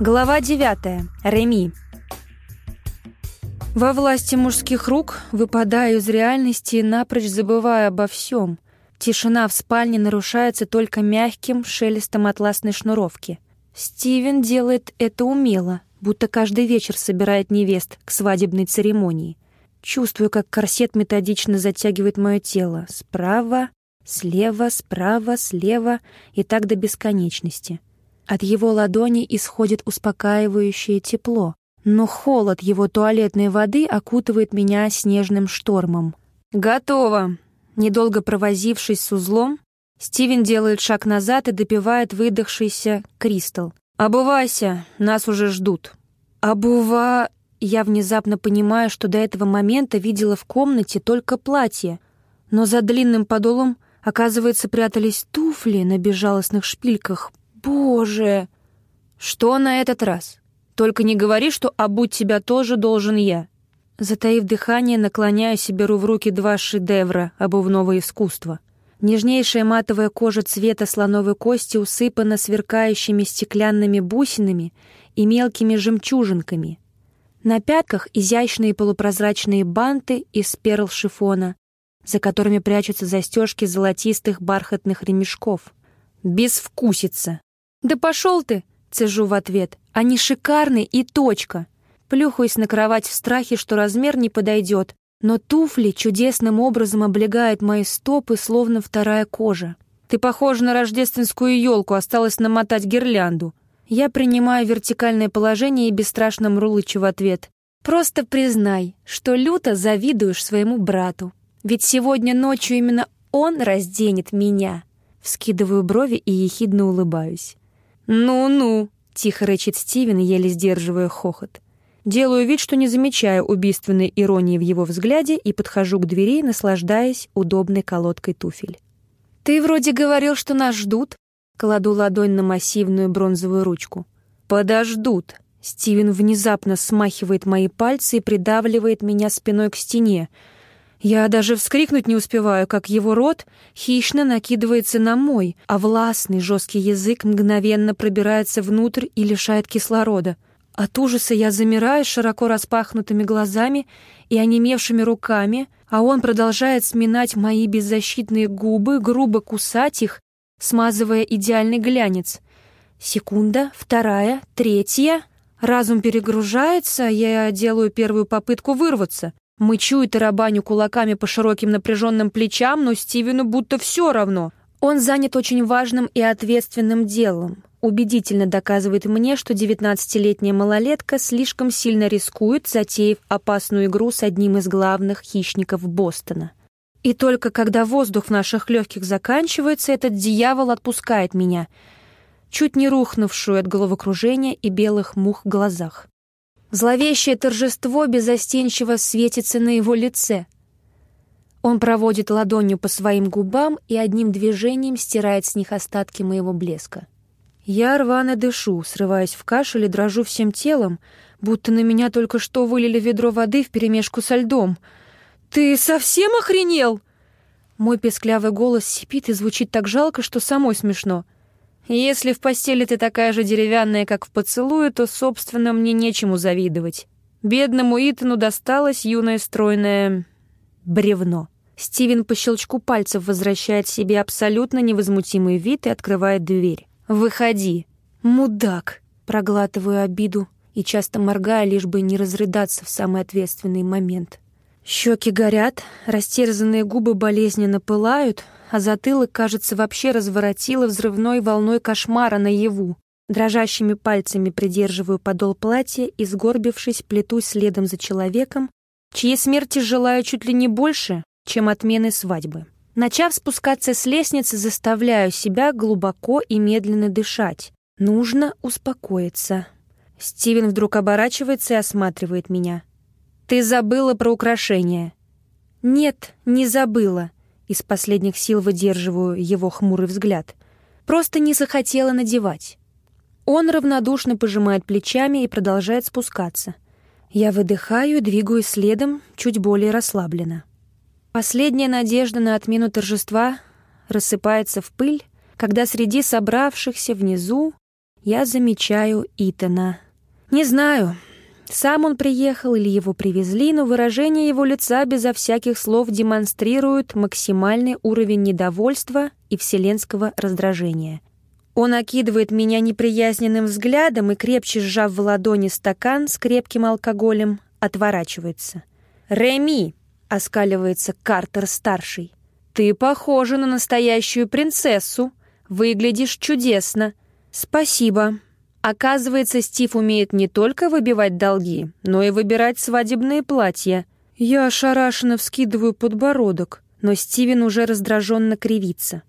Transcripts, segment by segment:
Глава 9. Реми. Во власти мужских рук выпадаю из реальности, напрочь забывая обо всем. Тишина в спальне нарушается только мягким шелестом атласной шнуровки. Стивен делает это умело, будто каждый вечер собирает невест к свадебной церемонии. Чувствую, как корсет методично затягивает мое тело. Справа, слева, справа, слева и так до бесконечности. От его ладони исходит успокаивающее тепло, но холод его туалетной воды окутывает меня снежным штормом. «Готово!» Недолго провозившись с узлом, Стивен делает шаг назад и допивает выдохшийся кристалл. «Обувайся, нас уже ждут». «Обува...» Я внезапно понимаю, что до этого момента видела в комнате только платье, но за длинным подолом, оказывается, прятались туфли на безжалостных шпильках, «Боже!» «Что на этот раз? Только не говори, что обуть тебя тоже должен я». Затаив дыхание, наклоняюсь и беру в руки два шедевра обувного искусства. Нежнейшая матовая кожа цвета слоновой кости усыпана сверкающими стеклянными бусинами и мелкими жемчужинками. На пятках изящные полупрозрачные банты из перл-шифона, за которыми прячутся застежки золотистых бархатных ремешков. Безвкусица. «Да пошел ты!» — цежу в ответ. «Они шикарны и точка!» Плюхаюсь на кровать в страхе, что размер не подойдет, но туфли чудесным образом облегают мои стопы, словно вторая кожа. «Ты похожа на рождественскую елку, осталось намотать гирлянду». Я принимаю вертикальное положение и бесстрашно мурлычу в ответ. «Просто признай, что люто завидуешь своему брату. Ведь сегодня ночью именно он разденет меня». Вскидываю брови и ехидно улыбаюсь. «Ну-ну», — тихо рычит Стивен, еле сдерживая хохот. Делаю вид, что не замечаю убийственной иронии в его взгляде и подхожу к двери, наслаждаясь удобной колодкой туфель. «Ты вроде говорил, что нас ждут?» Кладу ладонь на массивную бронзовую ручку. «Подождут!» Стивен внезапно смахивает мои пальцы и придавливает меня спиной к стене, я даже вскрикнуть не успеваю, как его рот хищно накидывается на мой, а властный жесткий язык мгновенно пробирается внутрь и лишает кислорода. От ужаса я замираю широко распахнутыми глазами и онемевшими руками, а он продолжает сминать мои беззащитные губы, грубо кусать их, смазывая идеальный глянец. Секунда, вторая, третья. Разум перегружается, я делаю первую попытку вырваться. Мычу и тарабаню кулаками по широким напряженным плечам, но Стивену будто все равно. Он занят очень важным и ответственным делом. Убедительно доказывает мне, что девятнадцатилетняя малолетка слишком сильно рискует, затеяв опасную игру с одним из главных хищников Бостона. И только когда воздух в наших легких заканчивается, этот дьявол отпускает меня, чуть не рухнувшую от головокружения и белых мух в глазах. Зловещее торжество безостенчиво светится на его лице. Он проводит ладонью по своим губам и одним движением стирает с них остатки моего блеска. Я рвано дышу, срываясь в кашель и дрожу всем телом, будто на меня только что вылили ведро воды вперемешку со льдом. «Ты совсем охренел?» Мой песклявый голос сипит и звучит так жалко, что самой смешно — если в постели ты такая же деревянная, как в поцелуе, то, собственно, мне нечему завидовать. Бедному Итану досталось юное стройное бревно. Стивен по щелчку пальцев возвращает себе абсолютно невозмутимый вид и открывает дверь. «Выходи!» «Мудак!» Проглатываю обиду и часто моргая, лишь бы не разрыдаться в самый ответственный момент. Щеки горят, растерзанные губы болезненно пылают, а затылок, кажется, вообще разворотило взрывной волной кошмара наяву. Дрожащими пальцами придерживаю подол платья и, сгорбившись, плетусь следом за человеком, чьей смерти желаю чуть ли не больше, чем отмены свадьбы. Начав спускаться с лестницы, заставляю себя глубоко и медленно дышать. Нужно успокоиться. Стивен вдруг оборачивается и осматривает меня. «Ты забыла про украшения». «Нет, не забыла. Из последних сил выдерживаю его хмурый взгляд. Просто не захотела надевать. Он равнодушно пожимает плечами и продолжает спускаться. Я выдыхаю и двигаюсь следом, чуть более расслабленно. Последняя надежда на отмену торжества рассыпается в пыль, когда среди собравшихся внизу я замечаю Итана. Не знаю, сам он приехал или его привезли, но выражение его лица безо всяких слов демонстрирует максимальный уровень недовольства и вселенского раздражения. Он окидывает меня неприязненным взглядом и, крепче сжав в ладони стакан с крепким алкоголем, отворачивается. «Реми!» — оскаливается Картер-старший. «Ты похожа на настоящую принцессу. Выглядишь чудесно. Спасибо». Оказывается, Стив умеет не только выбивать долги, но и выбирать свадебные платья. Я ошарашенно вскидываю подбородок, но Стивен уже раздраженно кривится.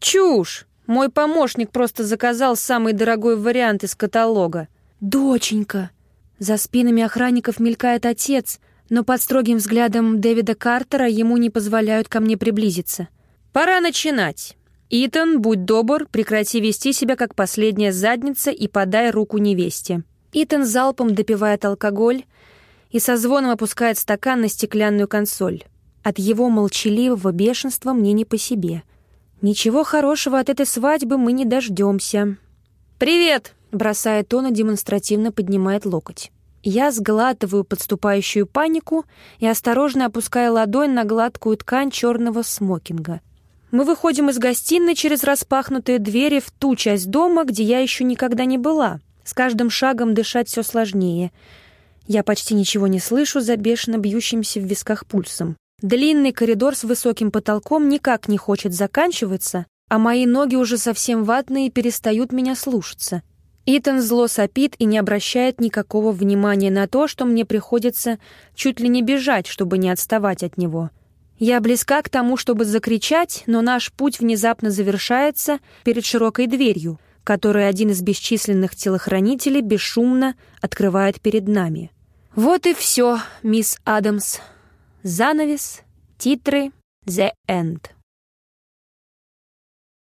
«Чушь! Мой помощник просто заказал самый дорогой вариант из каталога». «Доченька!» За спинами охранников мелькает отец, но под строгим взглядом Дэвида Картера ему не позволяют ко мне приблизиться. «Пора начинать. Итан, будь добр, прекрати вести себя как последняя задница и подай руку невесте». Итан залпом допивает алкоголь и со звоном опускает стакан на стеклянную консоль. От его молчаливого бешенства мне не по себе. Ничего хорошего от этой свадьбы мы не дождемся. «Привет!» — бросает он и демонстративно поднимает локоть. Я сглатываю подступающую панику и осторожно опускаю ладонь на гладкую ткань черного смокинга. Мы выходим из гостиной через распахнутые двери в ту часть дома, где я еще никогда не была. С каждым шагом дышать все сложнее. Я почти ничего не слышу за бешено бьющимся в висках пульсом. Длинный коридор с высоким потолком никак не хочет заканчиваться, а мои ноги уже совсем ватные и перестают меня слушаться. Итан зло сопит и не обращает никакого внимания на то, что мне приходится чуть ли не бежать, чтобы не отставать от него. Я близка к тому, чтобы закричать, но наш путь внезапно завершается перед широкой дверью, которую один из бесчисленных телохранителей бесшумно открывает перед нами. Вот и все, мисс Адамс. Занавес, титры, the end.